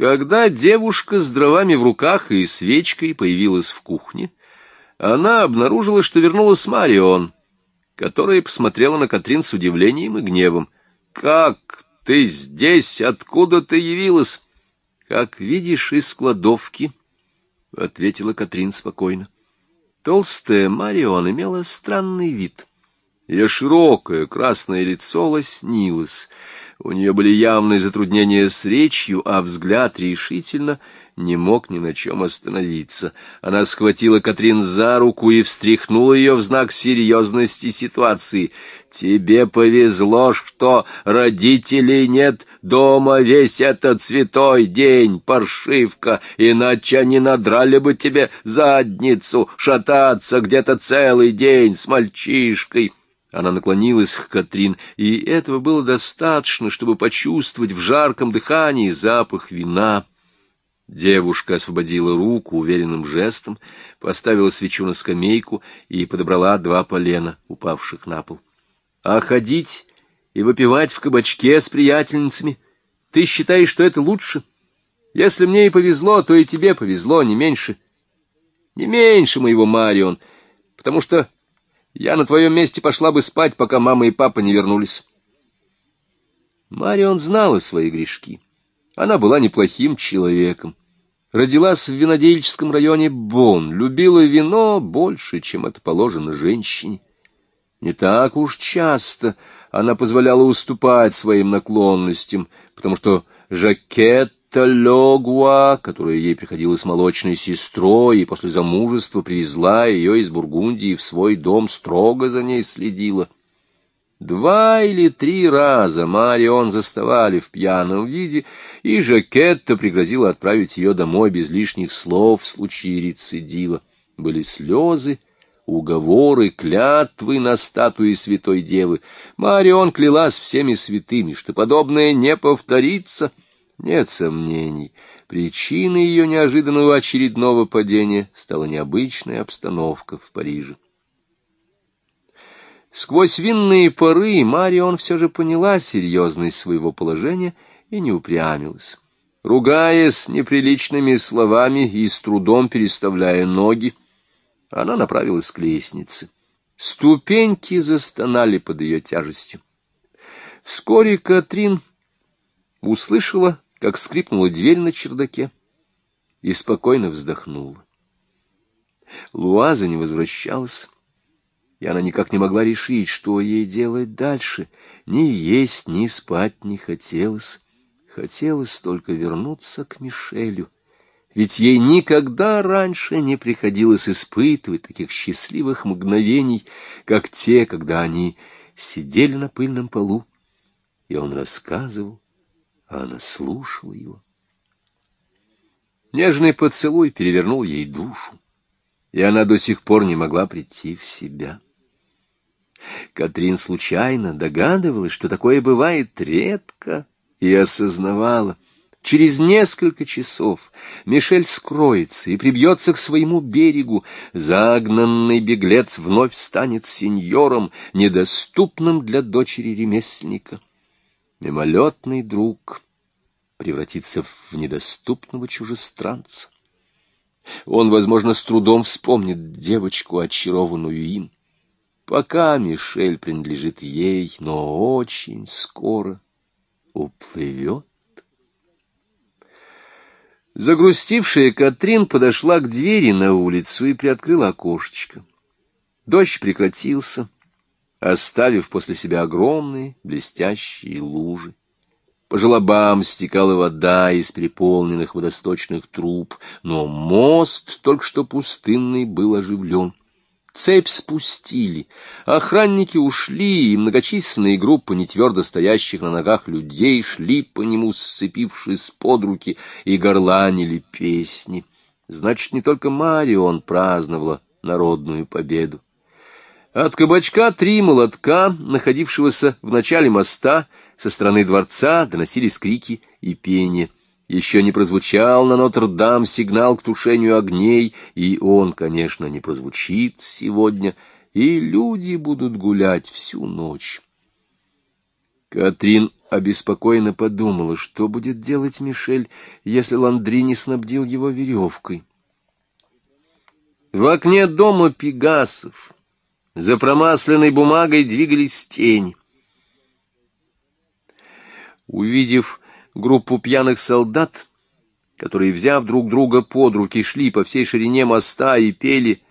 Когда девушка с дровами в руках и свечкой появилась в кухне, она обнаружила, что вернулась Марион, которая посмотрела на Катрин с удивлением и гневом. «Как ты здесь? Откуда ты явилась?» «Как видишь, из кладовки», — ответила Катрин спокойно. Толстая Марион имела странный вид. Ее широкое красное лицо лоснилось. У нее были явные затруднения с речью, а взгляд решительно не мог ни на чем остановиться. Она схватила Катрин за руку и встряхнула ее в знак серьезности ситуации. «Тебе повезло, что родителей нет дома весь этот святой день, паршивка, иначе они надрали бы тебе задницу шататься где-то целый день с мальчишкой». Она наклонилась к Катрин, и этого было достаточно, чтобы почувствовать в жарком дыхании запах вина. Девушка освободила руку уверенным жестом, поставила свечу на скамейку и подобрала два полена, упавших на пол. — А ходить и выпивать в кабачке с приятельницами? Ты считаешь, что это лучше? Если мне и повезло, то и тебе повезло не меньше. Не меньше моего, Марион, потому что я на твоем месте пошла бы спать, пока мама и папа не вернулись. Марион знала свои грешки. Она была неплохим человеком. Родилась в винодельческом районе Бон, любила вино больше, чем это положено женщине. Не так уж часто она позволяла уступать своим наклонностям, потому что Жакетта Легуа, которая ей приходилась молочной сестрой и после замужества привезла ее из Бургундии в свой дом, строго за ней следила — Два или три раза Марион заставали в пьяном виде, и Жакетта пригрозила отправить ее домой без лишних слов в случае рецидива. Были слезы, уговоры, клятвы на статуи святой девы. Марион клялась всеми святыми, что подобное не повторится. Нет сомнений, причиной ее неожиданного очередного падения стала необычная обстановка в Париже. Сквозь винные поры Марион все же поняла серьезность своего положения и не упрямилась. Ругаясь неприличными словами и с трудом переставляя ноги, она направилась к лестнице. Ступеньки застонали под ее тяжестью. Вскоре Катрин услышала, как скрипнула дверь на чердаке, и спокойно вздохнула. Луаза не возвращалась и она никак не могла решить, что ей делать дальше. Ни есть, ни спать не хотелось. Хотелось только вернуться к Мишелю. Ведь ей никогда раньше не приходилось испытывать таких счастливых мгновений, как те, когда они сидели на пыльном полу, и он рассказывал, а она слушала его. Нежный поцелуй перевернул ей душу, и она до сих пор не могла прийти в себя. Катрин случайно догадывалась, что такое бывает редко, и осознавала. Через несколько часов Мишель скроется и прибьется к своему берегу. Загнанный беглец вновь станет сеньором, недоступным для дочери ремесленника. Мимолетный друг превратится в недоступного чужестранца. Он, возможно, с трудом вспомнит девочку, очарованную им. Пока Мишель принадлежит ей, но очень скоро уплывет. Загрустившая Катрин подошла к двери на улицу и приоткрыла окошечко. Дождь прекратился, оставив после себя огромные блестящие лужи. По желобам стекала вода из переполненных водосточных труб, но мост, только что пустынный, был оживлен. Цепь спустили, охранники ушли, и многочисленные группы нетвердо стоящих на ногах людей шли по нему, сцепившись под руки, и горланили песни. Значит, не только Марион праздновала народную победу. От кабачка три молотка, находившегося в начале моста, со стороны дворца доносились крики и пение — еще не прозвучал на Нотр-Дам сигнал к тушению огней, и он, конечно, не прозвучит сегодня, и люди будут гулять всю ночь. Катрин обеспокоенно подумала, что будет делать Мишель, если Ландри не снабдил его веревкой. В окне дома Пегасов за промасленной бумагой двигались тени. Увидев группу пьяных солдат, которые, взяв друг друга под руки, шли по всей ширине моста и пели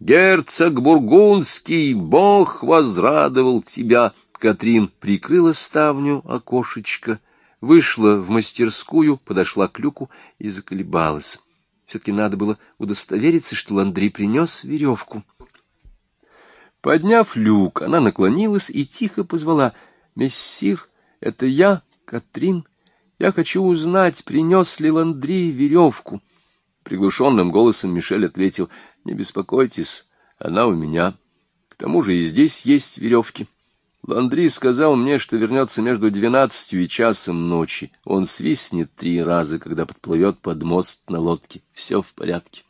«Герцог Бургундский, Бог возрадовал тебя!» Катрин прикрыла ставню окошечко, вышла в мастерскую, подошла к люку и заколебалась. Все-таки надо было удостовериться, что Ландри принес веревку. Подняв люк, она наклонилась и тихо позвала «Мессир, это я, Катрин. Я хочу узнать, принес ли Ландри веревку». Приглушенным голосом Мишель ответил «Не беспокойтесь, она у меня. К тому же и здесь есть веревки». Ландри сказал мне, что вернется между двенадцатью и часом ночи. Он свистнет три раза, когда подплывет под мост на лодке. Все в порядке.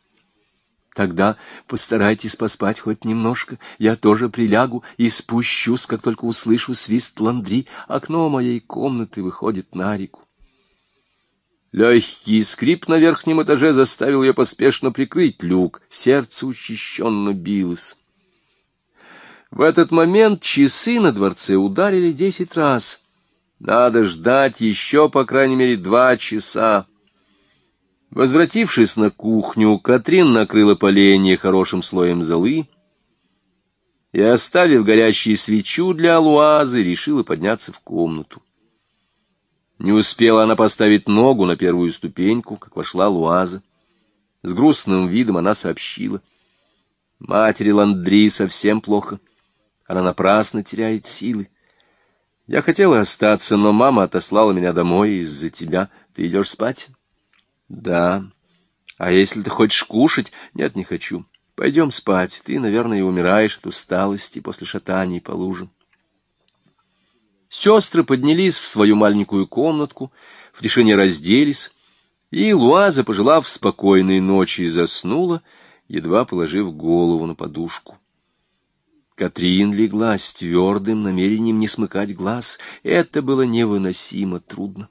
Тогда постарайтесь поспать хоть немножко. Я тоже прилягу и спущусь, как только услышу свист Ландри. Окно моей комнаты выходит на реку. Легкий скрип на верхнем этаже заставил ее поспешно прикрыть люк. Сердце учащенно билось. В этот момент часы на дворце ударили десять раз. Надо ждать еще, по крайней мере, два часа. Возвратившись на кухню, Катрин накрыла поленье хорошим слоем золы и, оставив горящую свечу для луазы, решила подняться в комнату. Не успела она поставить ногу на первую ступеньку, как вошла луаза. С грустным видом она сообщила. Матери Ландри совсем плохо. — она напрасно теряет силы. Я хотела остаться, но мама отослала меня домой из-за тебя. Ты идешь спать? Да. А если ты хочешь кушать? Нет, не хочу. Пойдем спать. Ты, наверное, умираешь от усталости после шатаний по лужам. Сестры поднялись в свою маленькую комнатку, в тишине разделись, и Луаза, пожелав спокойной ночи, заснула, едва положив голову на подушку. Катрин легла с твердым намерением не смыкать глаз. Это было невыносимо трудно.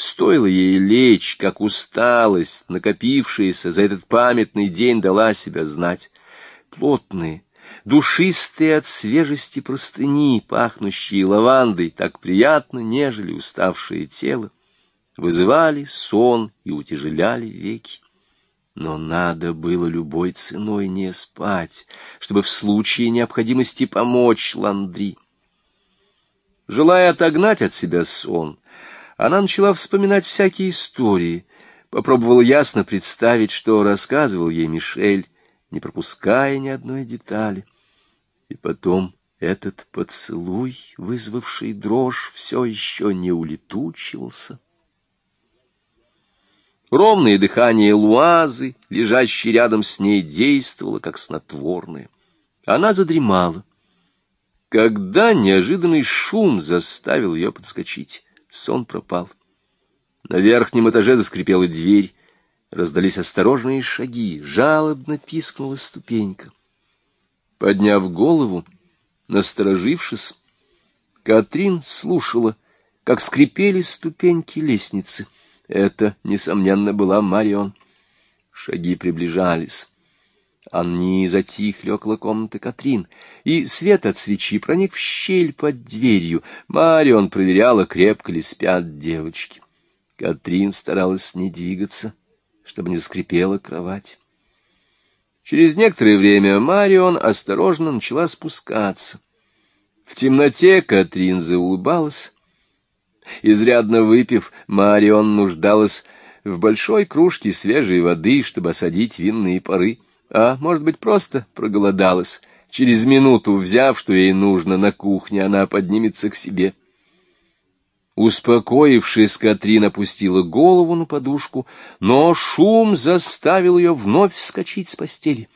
Стоило ей лечь, как усталость, накопившаяся за этот памятный день, дала себя знать. Плотные, душистые от свежести простыни, пахнущие лавандой, так приятно, нежели уставшее тело, вызывали сон и утяжеляли веки. Но надо было любой ценой не спать, чтобы в случае необходимости помочь Ландри. Желая отогнать от себя сон, она начала вспоминать всякие истории, попробовала ясно представить, что рассказывал ей Мишель, не пропуская ни одной детали. И потом этот поцелуй, вызвавший дрожь, все еще не улетучивался. Ровное дыхание Луазы, лежащей рядом с ней, действовало, как снотворное. Она задремала. Когда неожиданный шум заставил ее подскочить, сон пропал. На верхнем этаже заскрипела дверь, раздались осторожные шаги, жалобно пискнула ступенька. Подняв голову, насторожившись, Катрин слушала, как скрипели ступеньки лестницы — это, несомненно, была Марион. Шаги приближались. Они затихли около комнаты Катрин, и свет от свечи проник в щель под дверью. Марион проверяла, крепко ли спят девочки. Катрин старалась не двигаться, чтобы не заскрипела кровать. Через некоторое время Марион осторожно начала спускаться. В темноте Катрин заулыбалась, Изрядно выпив, Марион нуждалась в большой кружке свежей воды, чтобы осадить винные пары, а, может быть, просто проголодалась. Через минуту, взяв, что ей нужно, на кухне она поднимется к себе. Успокоившись, Катрин опустила голову на подушку, но шум заставил ее вновь вскочить с постели.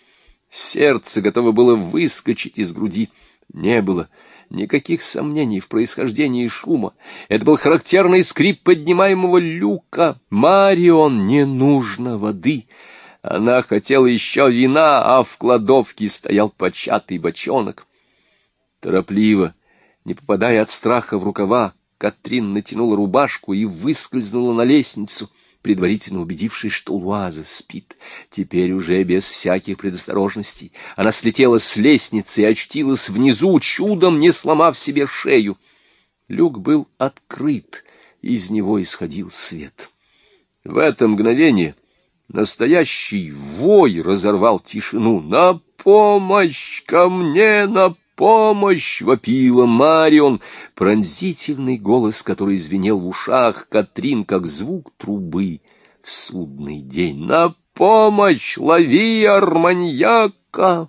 Сердце готово было выскочить из груди. Не было Никаких сомнений в происхождении шума. Это был характерный скрип поднимаемого люка. Марион не нужно воды. Она хотела еще вина, а в кладовке стоял початый бочонок. Торопливо, Не попадая от страха в рукава, Катрин натянула рубашку и выскользнула на лестницу, предварительно убедившись, что Луаза спит. Теперь уже без всяких предосторожностей. Она слетела с лестницы и очтилась внизу, чудом не сломав себе шею. Люк был открыт, из него исходил свет. В это мгновение настоящий вой разорвал тишину. «На помощь ко мне! На помощь!» — вопила Марион. Пронзительный голос, который звенел в ушах Катрин, как звук трубы в судный день. «На помощь! Лови арманьяка!»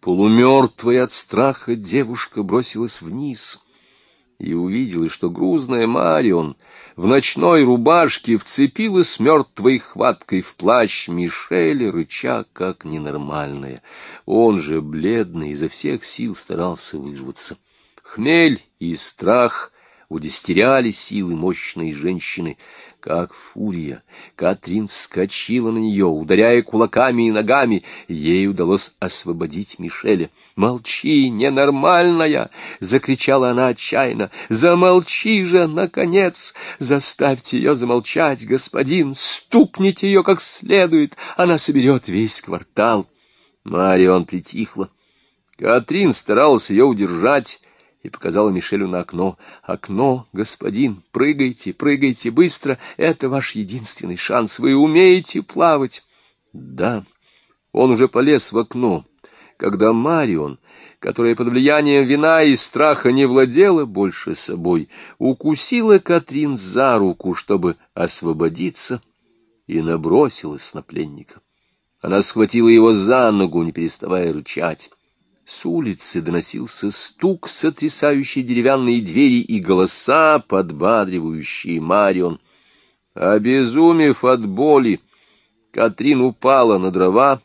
Полумертвая от страха девушка бросилась вниз — и увидела, что грузная Марион в ночной рубашке вцепилась мертвой хваткой в плащ Мишеля, рыча как ненормальная. Он же, бледный, изо всех сил старался выживаться. Хмель и страх удестеряли силы мощной женщины — как фурия, Катрин вскочила на нее, ударяя кулаками и ногами. Ей удалось освободить Мишеля. «Молчи, ненормальная!» — закричала она отчаянно. «Замолчи же, наконец! Заставьте ее замолчать, господин! Стукните ее как следует! Она соберет весь квартал!» Марион притихла. Катрин старалась ее удержать, и показала Мишелю на окно. «Окно, господин, прыгайте, прыгайте быстро, это ваш единственный шанс, вы умеете плавать». Да, он уже полез в окно, когда Марион, которая под влиянием вина и страха не владела больше собой, укусила Катрин за руку, чтобы освободиться, и набросилась на пленника. Она схватила его за ногу, не переставая рычать. С улицы доносился стук сотрясающей деревянные двери и голоса, подбадривающие Марион. Обезумев от боли, Катрин упала на дрова,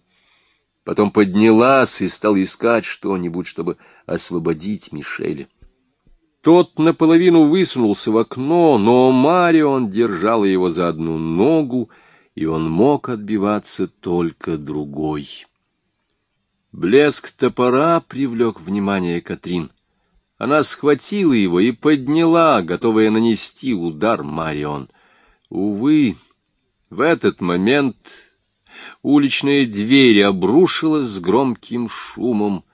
потом поднялась и стала искать что-нибудь, чтобы освободить Мишеля. Тот наполовину высунулся в окно, но Марион держала его за одну ногу, и он мог отбиваться только другой. Блеск топора привлек внимание Катрин. Она схватила его и подняла, готовая нанести удар Марион. Увы, в этот момент уличная дверь обрушилась с громким шумом.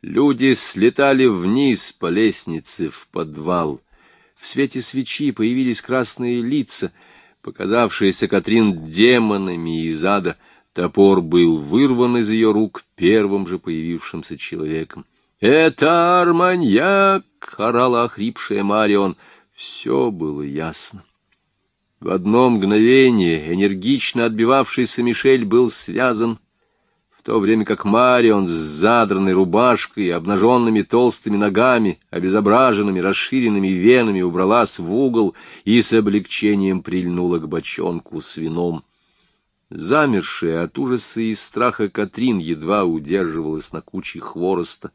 Люди слетали вниз по лестнице в подвал. В свете свечи появились красные лица, показавшиеся Катрин демонами из ада — Топор был вырван из ее рук первым же появившимся человеком. «Это Арманьяк!» — орала охрипшая Марион. Все было ясно. В одно мгновение энергично отбивавшийся Мишель был связан, в то время как Марион с задранной рубашкой, обнаженными толстыми ногами, обезображенными расширенными венами убралась в угол и с облегчением прильнула к бочонку с вином. Замершая от ужаса и страха Катрин едва удерживалась на куче хвороста.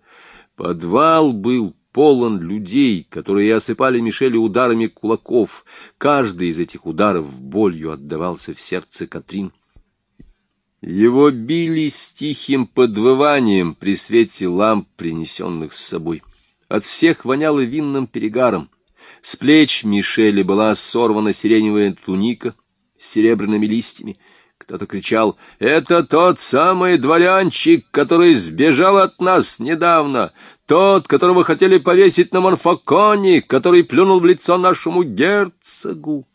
Подвал был полон людей, которые осыпали Мишеля ударами кулаков. Каждый из этих ударов болью отдавался в сердце Катрин. Его били с тихим подвыванием при свете ламп, принесенных с собой. От всех воняло винным перегаром. С плеч Мишеля была сорвана сиреневая туника с серебряными листьями. Кто-то кричал, «Это тот самый дворянчик, который сбежал от нас недавно, тот, которого хотели повесить на Монфаконе, который плюнул в лицо нашему герцогу».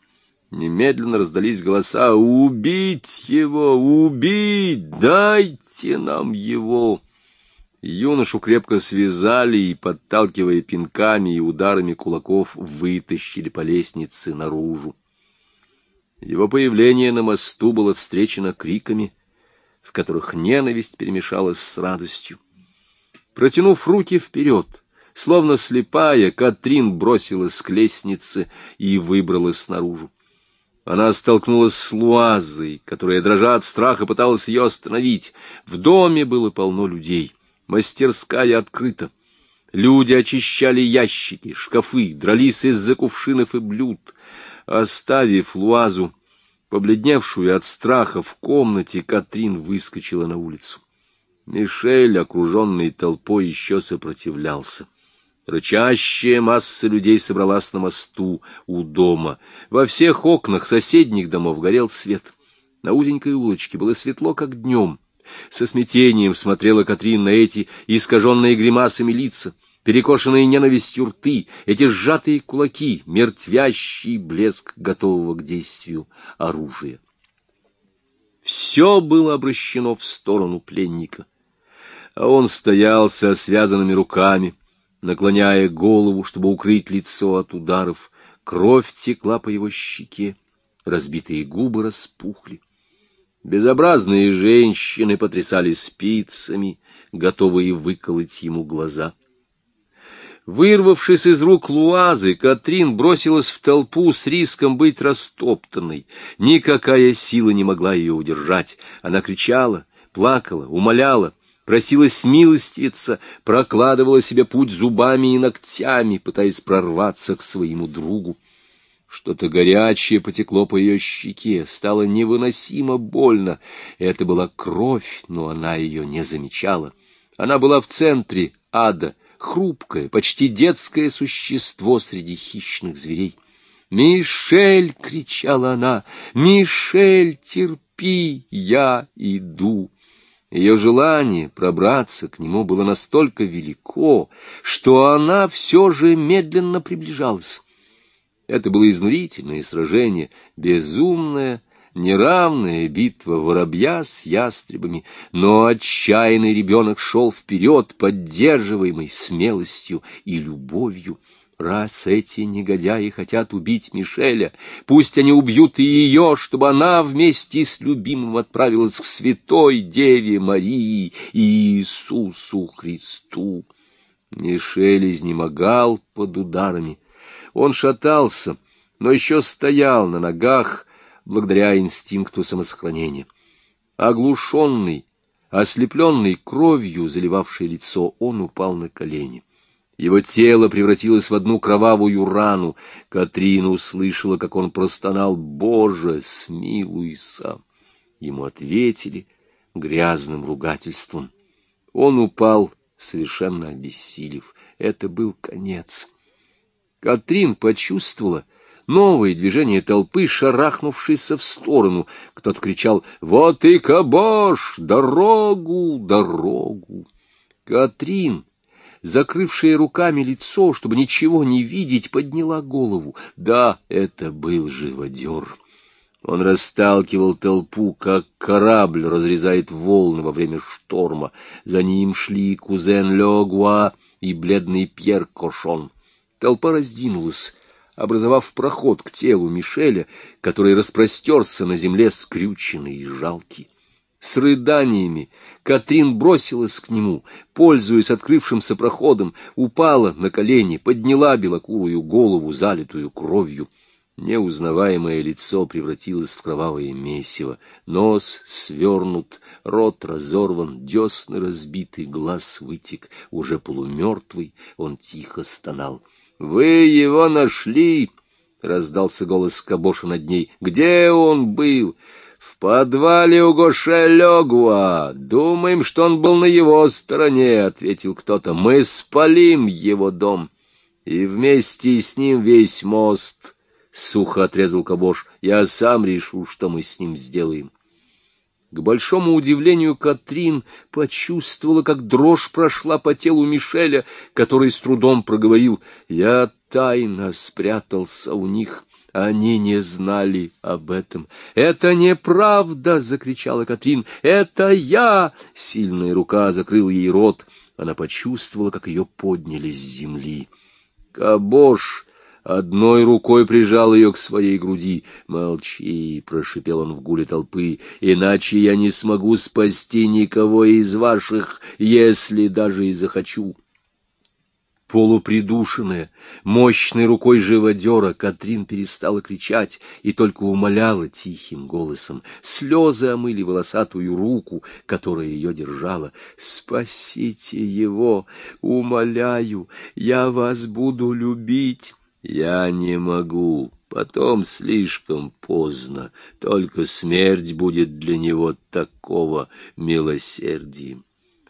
Немедленно раздались голоса, «Убить его! Убить! Дайте нам его!» Юношу крепко связали и, подталкивая пинками и ударами кулаков, вытащили по лестнице наружу. Его появление на мосту было встречено криками, в которых ненависть перемешалась с радостью. Протянув руки вперед, словно слепая, Катрин бросилась к лестнице и выбралась наружу. Она столкнулась с Луазой, которая, дрожа от страха, пыталась ее остановить. В доме было полно людей. Мастерская открыта. Люди очищали ящики, шкафы, дрались из-за кувшинов и блюд. Оставив Луазу, побледневшую от страха в комнате, Катрин выскочила на улицу. Мишель, окруженный толпой, еще сопротивлялся. Рычащая масса людей собралась на мосту у дома. Во всех окнах соседних домов горел свет. На узенькой улочке было светло, как днем. Со смятением смотрела Катрин на эти искаженные гримасами лица, перекошенные ненавистью рты, эти сжатые кулаки, мертвящий блеск готового к действию оружия. Все было обращено в сторону пленника, а он стоял со связанными руками, наклоняя голову, чтобы укрыть лицо от ударов. Кровь текла по его щеке, разбитые губы распухли. Безобразные женщины потрясали спицами, готовые выколоть ему глаза. Вырвавшись из рук Луазы, Катрин бросилась в толпу с риском быть растоптанной. Никакая сила не могла ее удержать. Она кричала, плакала, умоляла, просилась смилостивиться, прокладывала себе путь зубами и ногтями, пытаясь прорваться к своему другу. Что-то горячее потекло по ее щеке, стало невыносимо больно. Это была кровь, но она ее не замечала. Она была в центре ада, хрупкое, почти детское существо среди хищных зверей. «Мишель!» — кричала она. «Мишель, терпи, я иду!» Ее желание пробраться к нему было настолько велико, что она все же медленно приближалась. Это было изнурительное сражение, безумное, неравная битва воробья с ястребами, но отчаянный ребенок шел вперед, поддерживаемый смелостью и любовью. Раз эти негодяи хотят убить Мишеля, пусть они убьют и ее, чтобы она вместе с любимым отправилась к святой Деве Марии и Иисусу Христу. Мишель изнемогал под ударами, он шатался, но еще стоял на ногах благодаря инстинкту самосохранения. Оглушенный, ослепленный кровью, заливавшей лицо, он упал на колени. Его тело превратилось в одну кровавую рану. Катрина услышала, как он простонал «Боже, смилуйся!» Ему ответили грязным ругательством. Он упал, совершенно обессилев. Это был конец. Катрин почувствовала новое движение толпы, шарахнувшейся в сторону. Кто-то кричал «Вот и кабош! Дорогу! Дорогу!» Катрин, закрывшая руками лицо, чтобы ничего не видеть, подняла голову. Да, это был живодер. Он расталкивал толпу, как корабль разрезает волны во время шторма. За ним шли кузен Легуа и бледный Пьер Кошон. Толпа раздвинулась, образовав проход к телу Мишеля, который распростерся на земле скрюченный и жалкий. С рыданиями Катрин бросилась к нему, пользуясь открывшимся проходом, упала на колени, подняла белокурую голову, залитую кровью. Неузнаваемое лицо превратилось в кровавое месиво, нос свернут, рот разорван, десны разбиты, глаз вытек, уже полумертвый, он тихо стонал — «Вы его нашли!» — раздался голос Кабоша над ней. «Где он был?» «В подвале у Гоше Легуа. Думаем, что он был на его стороне», — ответил кто-то. «Мы спалим его дом, и вместе с ним весь мост». — сухо отрезал Кабош. — Я сам решу, что мы с ним сделаем. К большому удивлению Катрин почувствовала, как дрожь прошла по телу Мишеля, который с трудом проговорил «Я тайно спрятался у них». Они не знали об этом. «Это неправда!» — закричала Катрин. «Это я!» — сильная рука закрыла ей рот. Она почувствовала, как ее подняли с земли. Кабош одной рукой прижал ее к своей груди. «Молчи!» — прошипел он в гуле толпы. «Иначе я не смогу спасти никого из ваших, если даже и захочу». Полупридушенная, мощной рукой живодера, Катрин перестала кричать и только умоляла тихим голосом. Слезы омыли волосатую руку, которая ее держала. «Спасите его! Умоляю! Я вас буду любить!» Я не могу, потом слишком поздно, только смерть будет для него такого милосердием.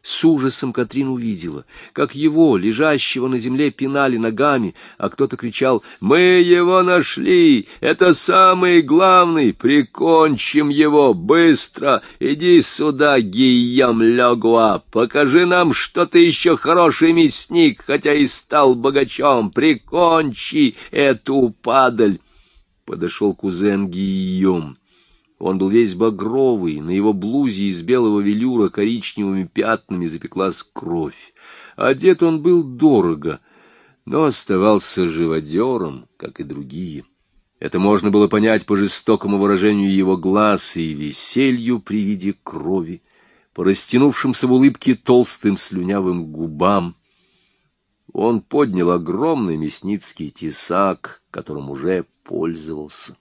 С ужасом Катрин увидела, как его, лежащего на земле, пинали ногами, а кто-то кричал «Мы его нашли! Это самый главный! Прикончим его! Быстро! Иди сюда, Гийям Легуа! Покажи нам, что ты еще хороший мясник, хотя и стал богачом! Прикончи эту падаль!» Подошел кузен Гийом. Он был весь багровый, на его блузе из белого велюра коричневыми пятнами запеклась кровь. Одет он был дорого, но оставался живодером, как и другие. Это можно было понять по жестокому выражению его глаз и веселью при виде крови, по растянувшимся в улыбке толстым слюнявым губам. Он поднял огромный мясницкий тесак, которым уже пользовался.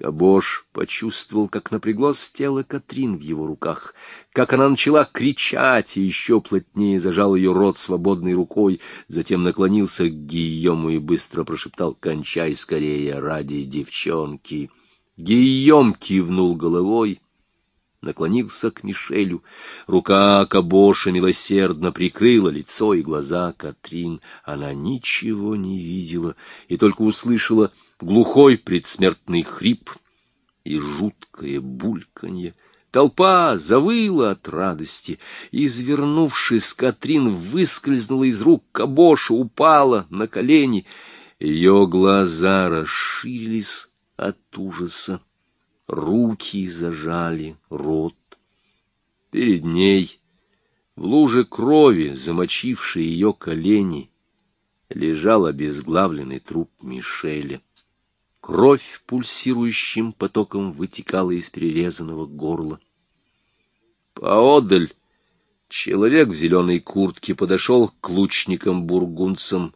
Кабош почувствовал, как напряглось тело Катрин в его руках, как она начала кричать и еще плотнее зажал ее рот свободной рукой, затем наклонился к Гийому и быстро прошептал «Кончай скорее ради девчонки». Гийом кивнул головой, наклонился к Мишелю. Рука Кабоша милосердно прикрыла лицо и глаза Катрин. Она ничего не видела и только услышала глухой предсмертный хрип и жуткое бульканье. Толпа завыла от радости. Извернувшись, Катрин выскользнула из рук Кабоша, упала на колени. Ее глаза расширились от ужаса. Руки зажали рот. Перед ней, в луже крови, замочившей ее колени, лежал обезглавленный труп Мишеля. Кровь пульсирующим потоком вытекала из перерезанного горла. Поодаль человек в зеленой куртке подошел к лучникам-бургунцам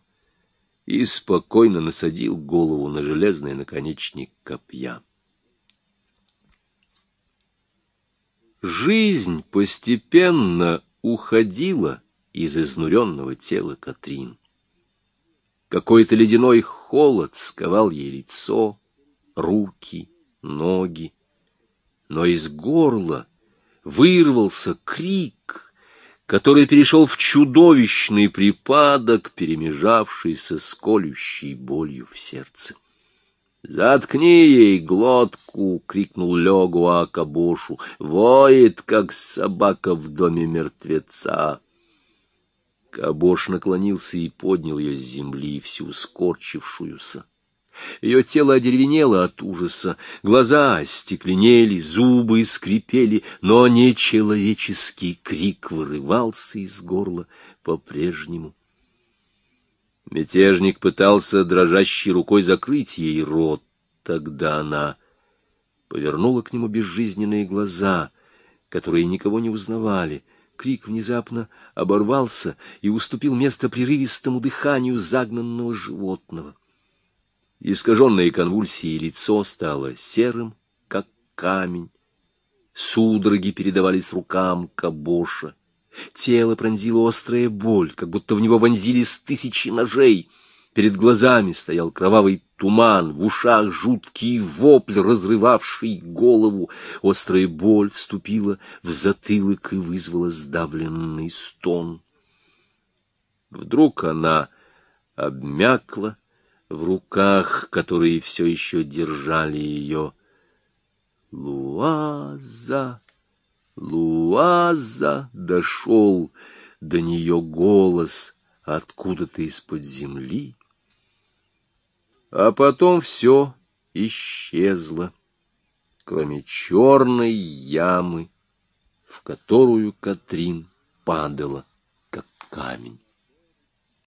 и спокойно насадил голову на железный наконечник копья. Жизнь постепенно уходила из изнуренного тела Катрин. Какой-то ледяной холод сковал ей лицо, руки, ноги. Но из горла вырвался крик, который перешел в чудовищный припадок, перемежавшийся с колющей болью в сердце. «Заткни ей глотку!» — крикнул Легуа Кабошу. «Воет, как собака в доме мертвеца!» Кабош наклонился и поднял ее с земли, всю скорчившуюся. Ее тело одеревенело от ужаса, глаза остекленели, зубы скрипели, но нечеловеческий крик вырывался из горла по-прежнему. Мятежник пытался дрожащей рукой закрыть ей рот. Тогда она повернула к нему безжизненные глаза, которые никого не узнавали — Крик внезапно оборвался и уступил место прерывистому дыханию загнанного животного. Искаженное конвульсией лицо стало серым, как камень. Судороги передавались рукам Кабоша. Тело пронзила острая боль, как будто в него вонзились тысячи ножей — Перед глазами стоял кровавый туман, в ушах жуткий вопль, разрывавший голову. Острая боль вступила в затылок и вызвала сдавленный стон. Вдруг она обмякла в руках, которые все еще держали ее. Луаза, Луаза дошел до нее голос откуда-то из-под земли. А потом все исчезло, кроме черной ямы, в которую Катрин падала, как камень.